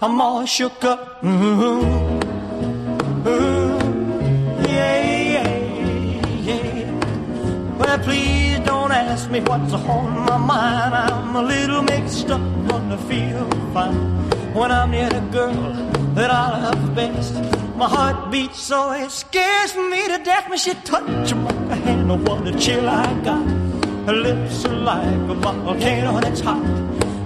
I'm all shook up. Ooh, ooh, yeah, yeah, yeah. Well, please don't ask me what's on my mind. I'm a little mixed up, but I feel fine when I'm near the girl that I love best. My heart beats so it scares me to death when she touches my hand. Oh, what a chill I got. Her lips are like a volcano that's hot.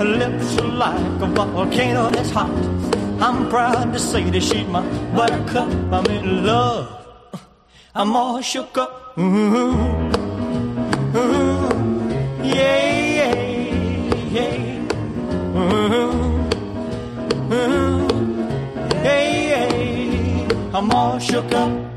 Lips are like a volcano that's hot. I'm proud to say that she's my buttercup. I'm in love. I'm all shook up. Ooh, ooh, yeah, yeah, yeah. Ooh, ooh, yeah, yeah. I'm all shook up.